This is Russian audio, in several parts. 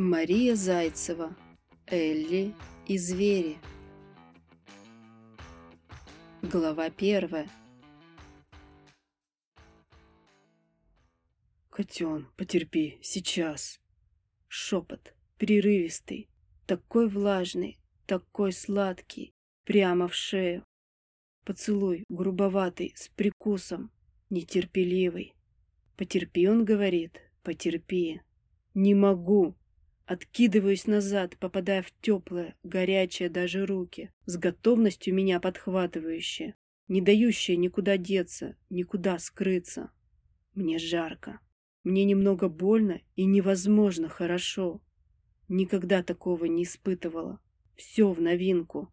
Мария Зайцева. Элли и звери. Глава первая. Котен, потерпи, сейчас. Шепот, прерывистый, такой влажный, такой сладкий, прямо в шею. Поцелуй, грубоватый, с прикусом, нетерпеливый. Потерпи, он говорит, потерпи. Не могу. Откидываюсь назад, попадая в теплые, горячие даже руки, с готовностью меня подхватывающие, не дающие никуда деться, никуда скрыться. Мне жарко. Мне немного больно и невозможно хорошо. Никогда такого не испытывала. Все в новинку.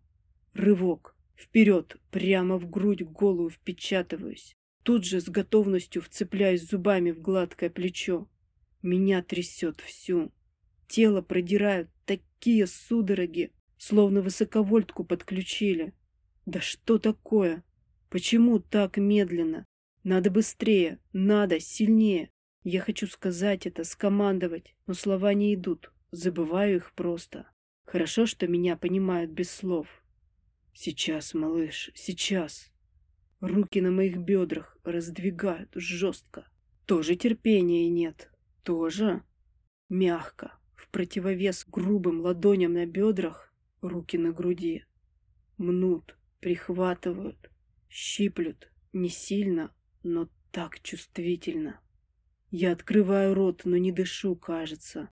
Рывок. Вперед, прямо в грудь голую впечатываюсь. Тут же с готовностью вцепляюсь зубами в гладкое плечо. Меня трясет всю. Тело продирают такие судороги, словно высоковольтку подключили. Да что такое? Почему так медленно? Надо быстрее, надо сильнее. Я хочу сказать это, скомандовать, но слова не идут. Забываю их просто. Хорошо, что меня понимают без слов. Сейчас, малыш, сейчас. Руки на моих бедрах раздвигают жестко. Тоже терпения нет. Тоже мягко противовес грубым ладоням на бедрах, руки на груди. Мнут, прихватывают, щиплют, не сильно, но так чувствительно. Я открываю рот, но не дышу, кажется.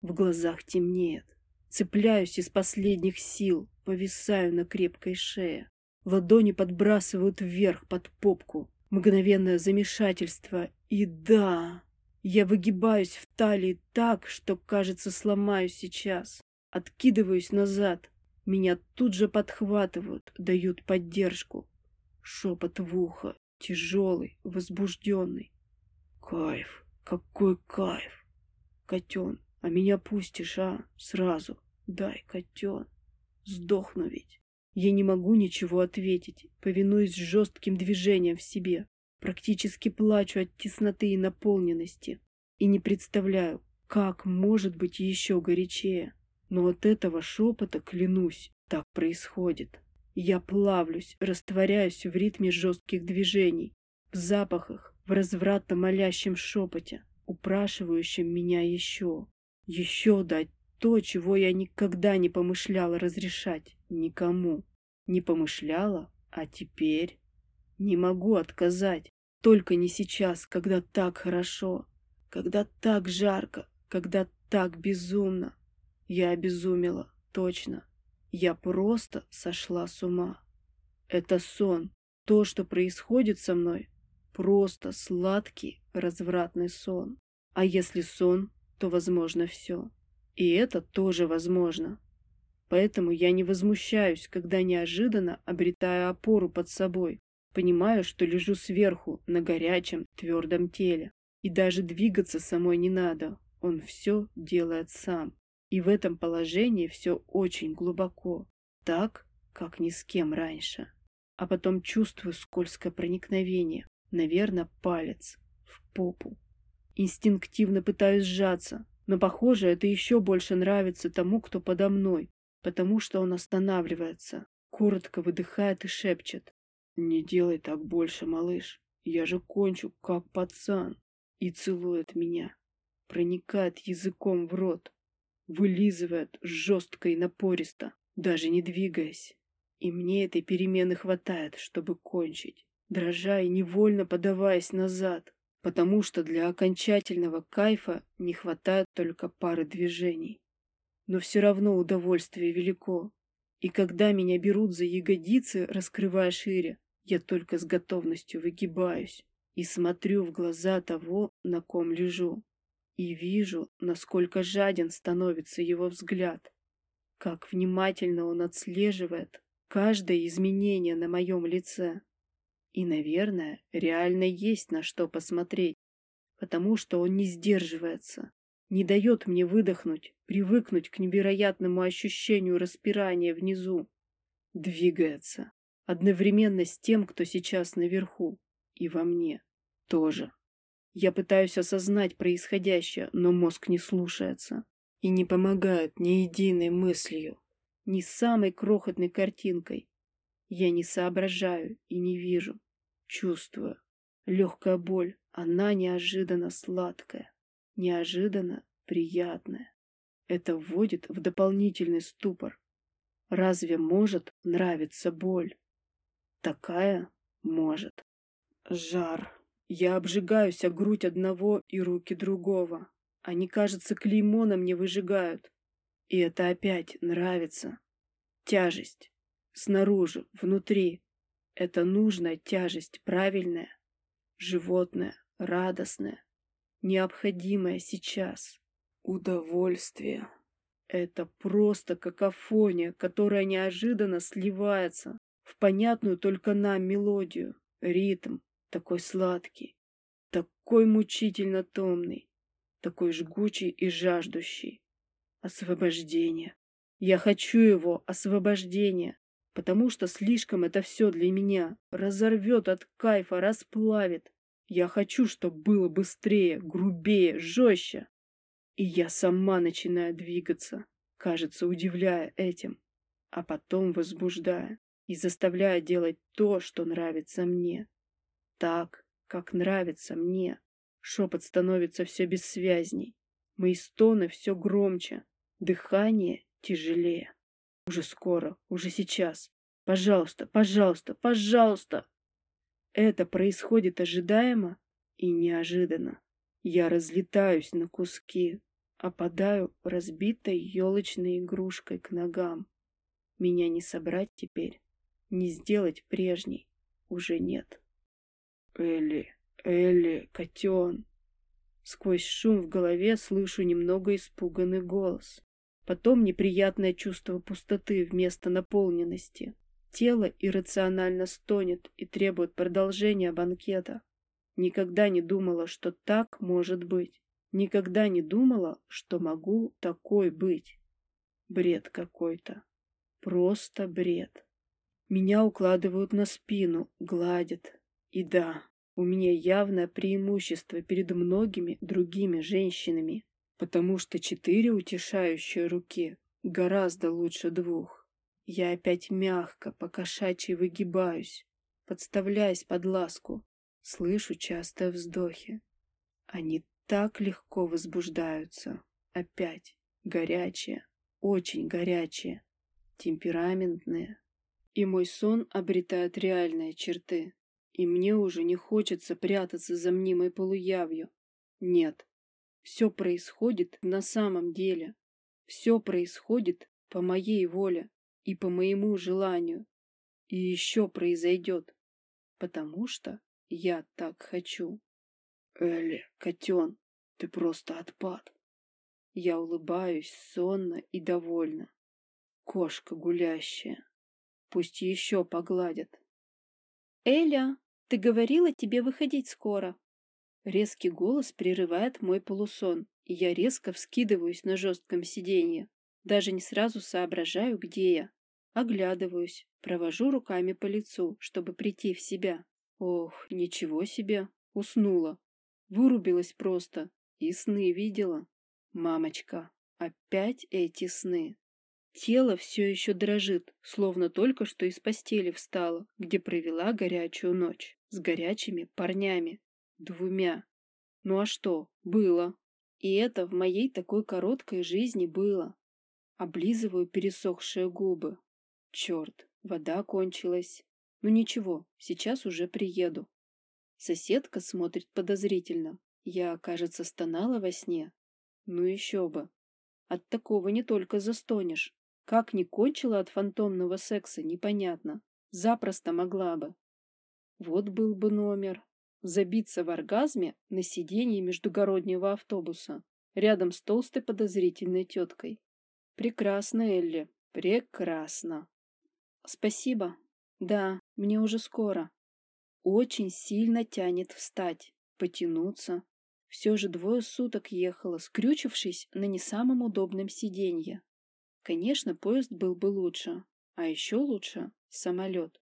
В глазах темнеет. Цепляюсь из последних сил, повисаю на крепкой шее. Ладони подбрасывают вверх под попку. Мгновенное замешательство. И да, я выгибаюсь в талии так, что, кажется, сломаю сейчас. Откидываюсь назад. Меня тут же подхватывают, дают поддержку. Шепот в ухо, тяжелый, возбужденный. Кайф, какой кайф. Котен, а меня пустишь, а? Сразу. Дай, котен. Сдохну ведь. Я не могу ничего ответить, повинуясь жестким движением в себе. Практически плачу от тесноты и наполненности. И не представляю, как может быть еще горячее. Но от этого шепота, клянусь, так происходит. Я плавлюсь, растворяюсь в ритме жестких движений, в запахах, в развратно молящем шепоте, упрашивающем меня еще. Еще дать то, чего я никогда не помышляла разрешать никому. Не помышляла, а теперь... Не могу отказать. Только не сейчас, когда так хорошо, когда так жарко, когда так безумно. Я обезумела, точно. Я просто сошла с ума. Это сон. То, что происходит со мной, просто сладкий, развратный сон. А если сон, то возможно все. И это тоже возможно. Поэтому я не возмущаюсь, когда неожиданно обретаю опору под собой, Понимаю, что лежу сверху, на горячем, твердом теле. И даже двигаться самой не надо. Он все делает сам. И в этом положении все очень глубоко. Так, как ни с кем раньше. А потом чувствую скользкое проникновение. Наверное, палец. В попу. Инстинктивно пытаюсь сжаться. Но, похоже, это еще больше нравится тому, кто подо мной. Потому что он останавливается. Коротко выдыхает и шепчет. «Не делай так больше, малыш. Я же кончу, как пацан». И целует меня. Проникает языком в рот. Вылизывает жестко и напористо, даже не двигаясь. И мне этой перемены хватает, чтобы кончить, дрожа и невольно подаваясь назад, потому что для окончательного кайфа не хватает только пары движений. Но все равно удовольствие велико. И когда меня берут за ягодицы, раскрывая шире, я только с готовностью выгибаюсь и смотрю в глаза того, на ком лежу, и вижу, насколько жаден становится его взгляд, как внимательно он отслеживает каждое изменение на моем лице. И, наверное, реально есть на что посмотреть, потому что он не сдерживается, не дает мне выдохнуть, привыкнуть к невероятному ощущению распирания внизу. Двигается, Одновременно с тем, кто сейчас наверху. И во мне. Тоже. Я пытаюсь осознать происходящее, но мозг не слушается. и не помогают ни единой мыслью, ни самой крохотной картинкой. Я не соображаю и не вижу, чувствую. Легкая боль, она неожиданно сладкая, неожиданно приятная. Это вводит в дополнительный ступор. Разве может нравиться боль? Такая может. Жар. Я обжигаюсь о грудь одного и руки другого. Они, кажется, клеймо на мне выжигают. И это опять нравится. Тяжесть. Снаружи, внутри. Это нужная тяжесть, правильная. Животная, радостная. Необходимая сейчас. Удовольствие. Это просто какофония, которая неожиданно сливается в понятную только нам мелодию, ритм, такой сладкий, такой мучительно томный, такой жгучий и жаждущий. Освобождение. Я хочу его, освобождения, потому что слишком это все для меня. Разорвет от кайфа, расплавит. Я хочу, чтобы было быстрее, грубее, жестче. И я сама начинаю двигаться, кажется, удивляя этим, а потом возбуждая и заставляя делать то, что нравится мне. Так, как нравится мне. Шепот становится все бессвязней. Мои стоны все громче, дыхание тяжелее. Уже скоро, уже сейчас. Пожалуйста, пожалуйста, пожалуйста. Это происходит ожидаемо и неожиданно. Я разлетаюсь на куски, опадаю разбитой елочной игрушкой к ногам. Меня не собрать теперь, не сделать прежней уже нет. Элли, Элли, котен. Сквозь шум в голове слышу немного испуганный голос. Потом неприятное чувство пустоты вместо наполненности. Тело иррационально стонет и требует продолжения банкета. Никогда не думала, что так может быть. Никогда не думала, что могу такой быть. Бред какой-то. Просто бред. Меня укладывают на спину, гладят. И да, у меня явное преимущество перед многими другими женщинами, потому что четыре утешающие руки гораздо лучше двух. Я опять мягко, покошачьи выгибаюсь, подставляясь под ласку, слышу частые вздохи. Они так легко возбуждаются. Опять горячие, очень горячие, темпераментные. И мой сон обретает реальные черты. И мне уже не хочется прятаться за мнимой полуявью. Нет, все происходит на самом деле. Все происходит по моей воле и по моему желанию. И еще произойдет, потому что я так хочу. Элли, котен, ты просто отпад. Я улыбаюсь сонно и довольна. Кошка гулящая. Пусть еще погладят. Эля, ты говорила тебе выходить скоро. Резкий голос прерывает мой полусон, и я резко вскидываюсь на жестком сиденье. Даже не сразу соображаю, где я. Оглядываюсь, провожу руками по лицу, чтобы прийти в себя. Ох, ничего себе, уснула. Вырубилась просто и сны видела. Мамочка, опять эти сны. Тело все еще дрожит, словно только что из постели встала, где провела горячую ночь с горячими парнями. Двумя. Ну а что? Было. И это в моей такой короткой жизни было. Облизываю пересохшие губы. Черт, вода кончилась. Ну ничего, сейчас уже приеду. Соседка смотрит подозрительно. Я, кажется, стонала во сне. Ну еще бы. От такого не только застонешь. Как не кончила от фантомного секса, непонятно. Запросто могла бы. Вот был бы номер. Забиться в оргазме на сиденье междугороднего автобуса, рядом с толстой подозрительной теткой. Прекрасно, Элли, прекрасно. Спасибо. Да, мне уже скоро. Очень сильно тянет встать, потянуться. Все же двое суток ехала, скрючившись на не самом удобном сиденье. Конечно, поезд был бы лучше, а еще лучше самолет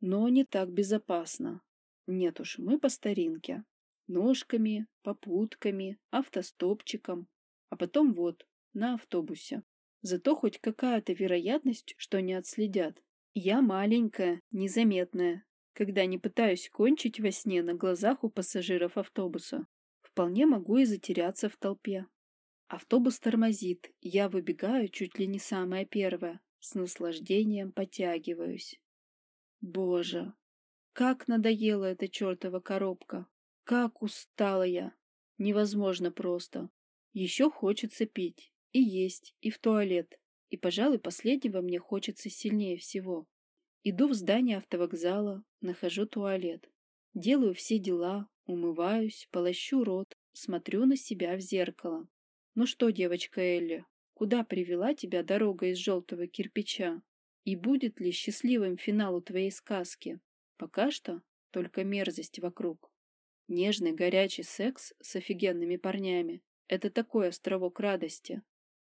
но не так безопасно. Нет уж, мы по старинке. Ножками, попутками, автостопчиком. А потом вот, на автобусе. Зато хоть какая-то вероятность, что не отследят. Я маленькая, незаметная, когда не пытаюсь кончить во сне на глазах у пассажиров автобуса. Вполне могу и затеряться в толпе. Автобус тормозит, я выбегаю чуть ли не самая первая, с наслаждением потягиваюсь. Боже, как надоела эта чертова коробка! Как устала я! Невозможно просто. Еще хочется пить, и есть, и в туалет. И, пожалуй, последнего мне хочется сильнее всего. Иду в здание автовокзала, нахожу туалет. Делаю все дела, умываюсь, полощу рот, смотрю на себя в зеркало. Ну что, девочка Элли, куда привела тебя дорога из желтого кирпича? И будет ли счастливым финалу твоей сказки? Пока что только мерзость вокруг. Нежный горячий секс с офигенными парнями — это такой островок радости.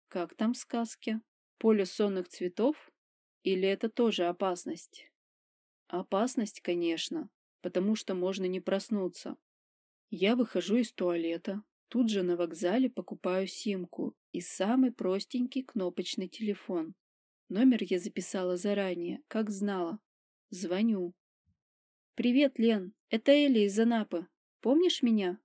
Как там в сказке? Поле сонных цветов? Или это тоже опасность? Опасность, конечно, потому что можно не проснуться. Я выхожу из туалета, тут же на вокзале покупаю симку и самый простенький кнопочный телефон. Номер я записала заранее, как знала. Звоню. «Привет, Лен, это Эля из Анапы. Помнишь меня?»